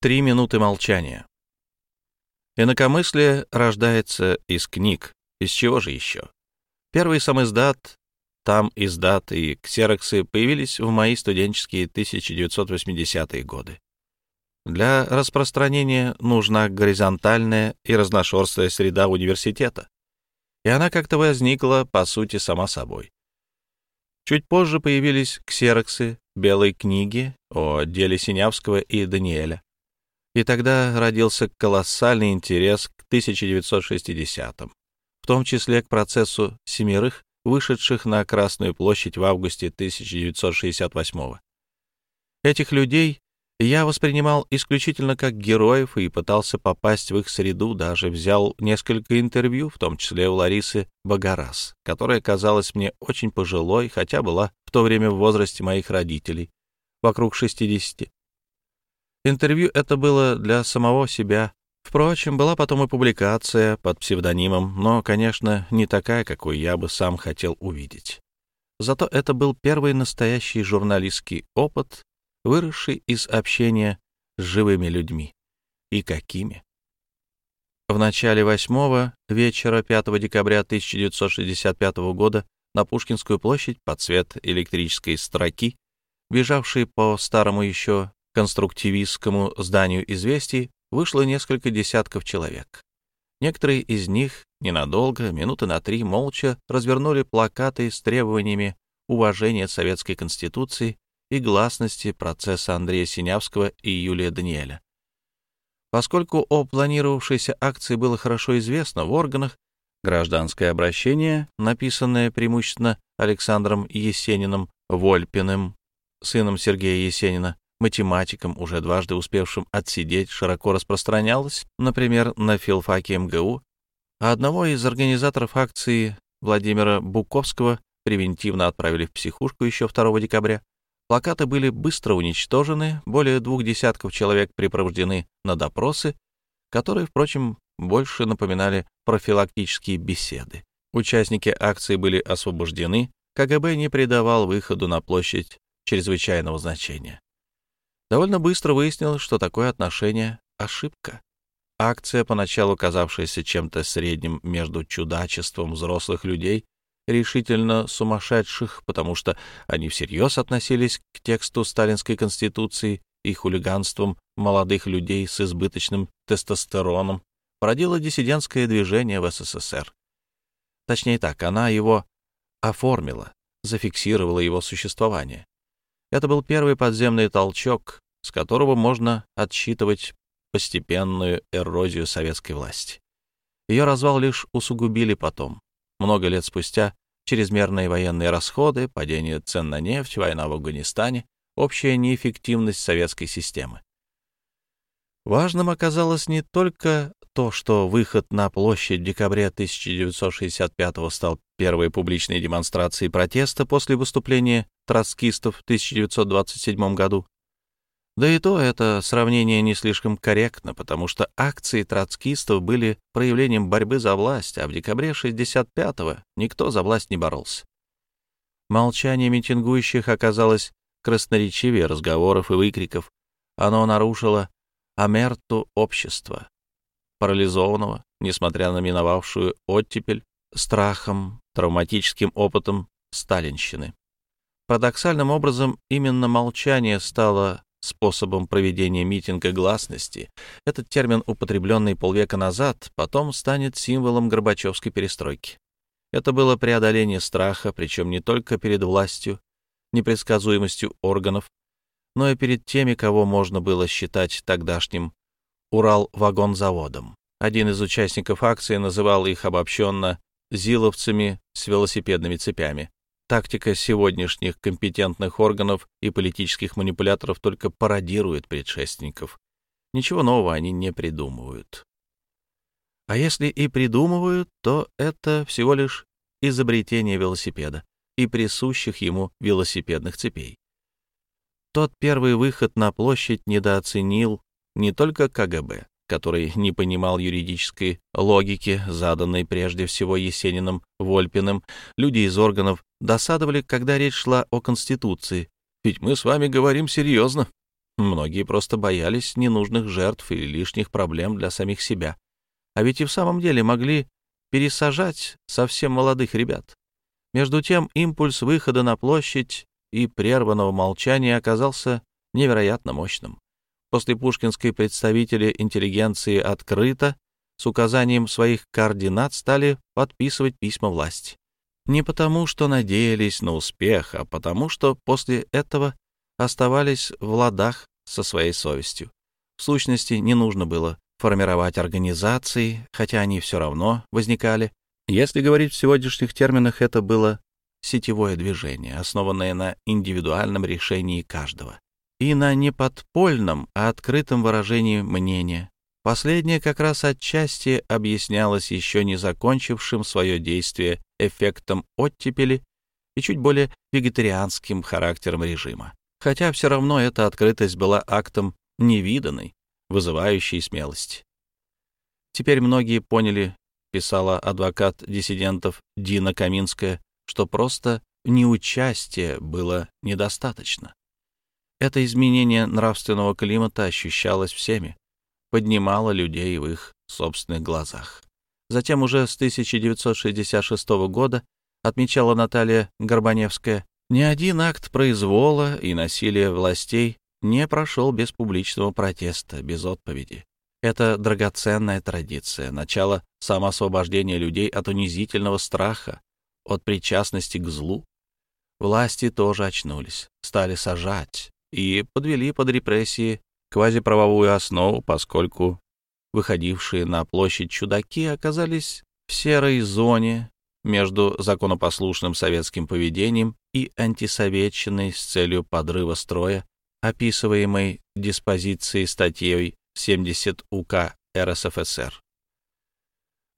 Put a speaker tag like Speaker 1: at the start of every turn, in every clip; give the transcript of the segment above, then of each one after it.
Speaker 1: Три минуты молчания. Инакомыслие рождается из книг. Из чего же еще? Первый сам издат, там издат и ксероксы появились в мои студенческие 1980-е годы. Для распространения нужна горизонтальная и разношерстная среда университета. И она как-то возникла, по сути, сама собой. Чуть позже появились ксероксы, белые книги о деле Синявского и Даниэля. И тогда родился колоссальный интерес к 1960-м, в том числе к процессу семерых, вышедших на Красную площадь в августе 1968-го. Этих людей я воспринимал исключительно как героев и пытался попасть в их среду, даже взял несколько интервью, в том числе у Ларисы Багарас, которая казалась мне очень пожилой, хотя была в то время в возрасте моих родителей, вокруг 60. Интервью это было для самого себя. Впрочем, была потом и публикация под псевдонимом, но, конечно, не такая, какую я бы сам хотел увидеть. Зато это был первый настоящий журналистский опыт, выросший из общения с живыми людьми. И какими? В начале восьмого вечера 5 декабря 1965 года на Пушкинскую площадь под цвет электрической строки, бежавшей по старому еще конструктивистскому зданию известий вышло несколько десятков человек. Некоторые из них ненадолго, минуты на три, молча развернули плакаты с требованиями уважения Советской Конституции и гласности процесса Андрея Синявского и Юлия Даниэля. Поскольку о планировавшейся акции было хорошо известно в органах, гражданское обращение, написанное преимущественно Александром Есениным Вольпиным, сыном Сергея Есенина, математикам, уже дважды успевшим отсидеть, широко распространялось, например, на филфаке МГУ, а одного из организаторов акции Владимира Буковского превентивно отправили в психушку еще 2 декабря. Плакаты были быстро уничтожены, более двух десятков человек припровождены на допросы, которые, впрочем, больше напоминали профилактические беседы. Участники акции были освобождены, КГБ не придавал выходу на площадь чрезвычайного значения. Довольно быстро выяснилось, что такое отношение — ошибка. Акция, поначалу казавшаяся чем-то средним между чудачеством взрослых людей, решительно сумасшедших, потому что они всерьез относились к тексту сталинской конституции и хулиганством молодых людей с избыточным тестостероном, породила диссидентское движение в СССР. Точнее так, она его оформила, зафиксировала его существование. Это был первый подземный толчок, с которого можно отсчитывать постепенную эрозию советской власти. Ее развал лишь усугубили потом. Много лет спустя чрезмерные военные расходы, падение цен на нефть, война в Афганистане, общая неэффективность советской системы. Важным оказалось не только то, что выход на площадь в декабре 1965 стал первой публичной демонстрацией протеста после выступления троцкистов в 1927 году. Да и то это сравнение не слишком корректно, потому что акции троцкистов были проявлением борьбы за власть, а в декабре 65-го никто за власть не боролся. Молчание митингующих оказалось красноречивее разговоров и выкриков. Оно нарушило амерту общества, парализованного, несмотря на миновавшую оттепель, страхом, травматическим опытом сталинщины. Парадоксальным образом именно молчание стало способом проведения митинга гласности. Этот термин, употребленный полвека назад, потом станет символом Горбачевской перестройки. Это было преодоление страха, причем не только перед властью, непредсказуемостью органов, но и перед теми, кого можно было считать тогдашним Урал-вагонзаводом. Один из участников акции называл их обобщенно «зиловцами с велосипедными цепями». Тактика сегодняшних компетентных органов и политических манипуляторов только пародирует предшественников. Ничего нового они не придумывают. А если и придумывают, то это всего лишь изобретение велосипеда и присущих ему велосипедных цепей. Тот первый выход на площадь недооценил не только КГБ, который не понимал юридической логики, заданной прежде всего Есениным, Вольпиным, люди из органов досадовали, когда речь шла о Конституции. Ведь мы с вами говорим серьезно. Многие просто боялись ненужных жертв и лишних проблем для самих себя. А ведь и в самом деле могли пересажать совсем молодых ребят. Между тем импульс выхода на площадь и прерванного молчания оказался невероятно мощным. После пушкинской представители интеллигенции открыто, с указанием своих координат, стали подписывать письма власти. Не потому, что надеялись на успех, а потому, что после этого оставались в ладах со своей совестью. В сущности, не нужно было формировать организации, хотя они все равно возникали. Если говорить в сегодняшних терминах, это было сетевое движение, основанное на индивидуальном решении каждого и на не подпольном, а открытом выражении мнения. Последнее как раз отчасти объяснялось еще не закончившим свое действие эффектом оттепели и чуть более вегетарианским характером режима. Хотя все равно эта открытость была актом невиданной, вызывающей смелости. Теперь многие поняли, писала адвокат диссидентов Дина Каминская, что просто неучастие было недостаточно. Это изменение нравственного климата ощущалось всеми, поднимало людей в их собственных глазах. Затем уже с 1966 года, отмечала Наталья Горбаневская, ни один акт произвола и насилия властей не прошел без публичного протеста, без отповеди. Это драгоценная традиция, начало самоосвобождения людей от унизительного страха, от причастности к злу. Власти тоже очнулись, стали сажать и подвели под репрессии квазиправовую основу, поскольку выходившие на площадь чудаки оказались в серой зоне между законопослушным советским поведением и антисоветчиной с целью подрыва строя, описываемой диспозицией статьей 70 УК РСФСР.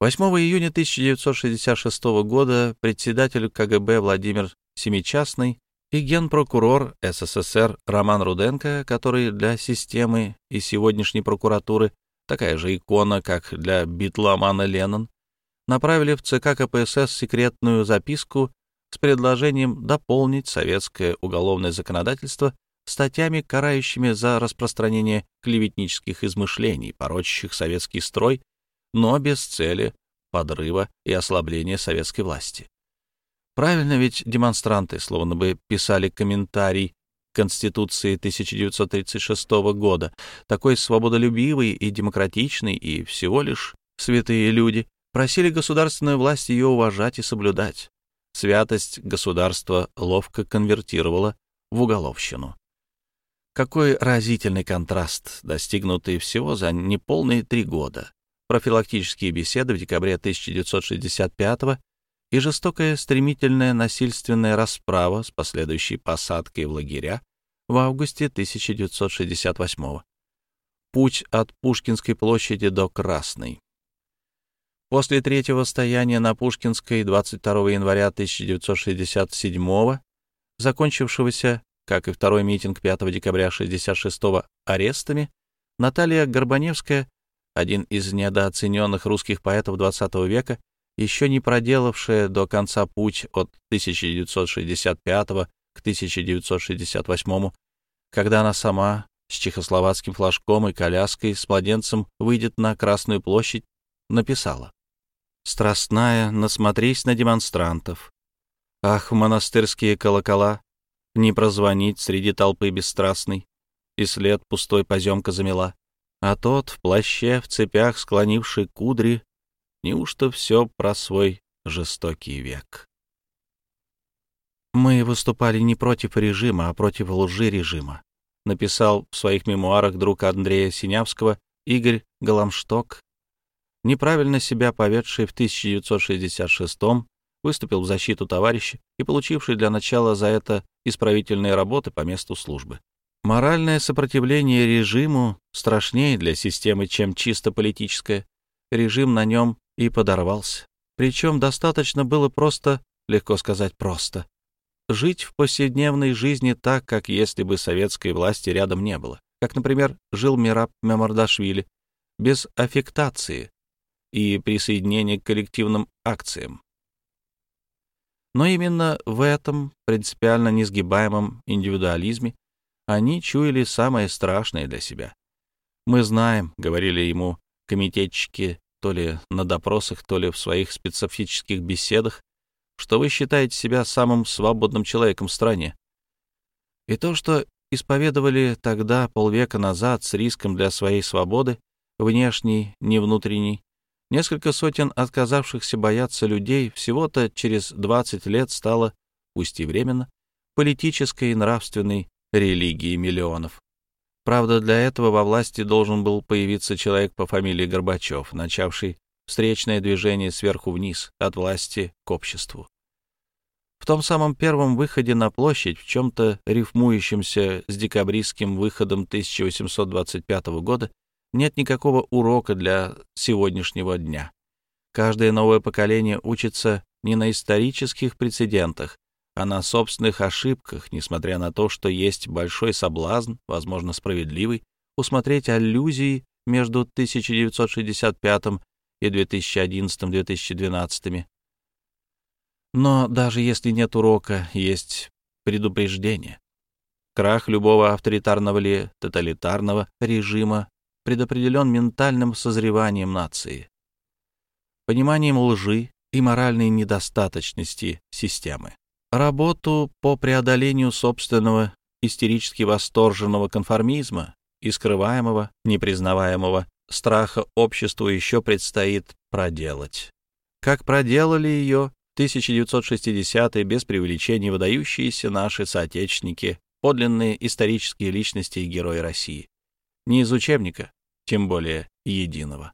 Speaker 1: 8 июня 1966 года председатель КГБ Владимир Семичастный и генпрокурор СССР Роман Руденко, который для системы и сегодняшней прокуратуры такая же икона, как для битломана Леннон, направили в ЦК КПСС секретную записку с предложением дополнить советское уголовное законодательство статьями, карающими за распространение клеветнических измышлений, порочащих советский строй но без цели подрыва и ослабления советской власти. Правильно ведь демонстранты словно бы писали комментарий Конституции 1936 года, такой свободолюбивый и демократичный, и всего лишь святые люди, просили государственную власть ее уважать и соблюдать. Святость государства ловко конвертировала в уголовщину. Какой разительный контраст, достигнутый всего за неполные три года профилактические беседы в декабре 1965 и жестокая стремительная насильственная расправа с последующей посадкой в лагеря в августе 1968 Путь от Пушкинской площади до Красной. После третьего стояния на Пушкинской 22 января 1967 закончившегося, как и второй митинг 5 декабря 1966 арестами, Наталья Горбаневская один из недооцененных русских поэтов XX века, еще не проделавшая до конца путь от 1965 к 1968, когда она сама с чехословацким флажком и коляской с младенцем выйдет на Красную площадь, написала. «Страстная, насмотрись на демонстрантов. Ах, монастырские колокола, не прозвонить среди толпы бесстрастной, и след пустой поземка замела а тот в плаще, в цепях, склонивший кудри, неужто все про свой жестокий век? «Мы выступали не против режима, а против лжи режима», написал в своих мемуарах друг Андрея Синявского Игорь Голомшток, неправильно себя поведший в 1966-м, выступил в защиту товарища и получивший для начала за это исправительные работы по месту службы. Моральное сопротивление режиму страшнее для системы, чем чисто политическое. Режим на нем и подорвался. Причем достаточно было просто, легко сказать просто, жить в повседневной жизни так, как если бы советской власти рядом не было. Как, например, жил Мираб Мемардашвили, без аффектации и присоединения к коллективным акциям. Но именно в этом принципиально несгибаемом индивидуализме Они чуяли самое страшное для себя. «Мы знаем», — говорили ему комитетчики, то ли на допросах, то ли в своих специфических беседах, что вы считаете себя самым свободным человеком в стране. И то, что исповедовали тогда, полвека назад, с риском для своей свободы, внешней, не внутренней, несколько сотен отказавшихся бояться людей всего-то через 20 лет стало, пусть и временно, политической и нравственной религией миллионов. Правда, для этого во власти должен был появиться человек по фамилии Горбачев, начавший встречное движение сверху вниз, от власти к обществу. В том самом первом выходе на площадь, в чем-то рифмующемся с декабристским выходом 1825 года, нет никакого урока для сегодняшнего дня. Каждое новое поколение учится не на исторических прецедентах, а на собственных ошибках, несмотря на то, что есть большой соблазн, возможно, справедливый, усмотреть аллюзии между 1965 и 2011-2012. Но даже если нет урока, есть предупреждение. Крах любого авторитарного или тоталитарного режима предопределен ментальным созреванием нации, пониманием лжи и моральной недостаточности системы. Работу по преодолению собственного истерически восторженного конформизма и скрываемого, непризнаваемого страха обществу еще предстоит проделать. Как проделали ее 1960-е без преувеличения выдающиеся наши соотечественники, подлинные исторические личности и герои России. Не из учебника, тем более единого.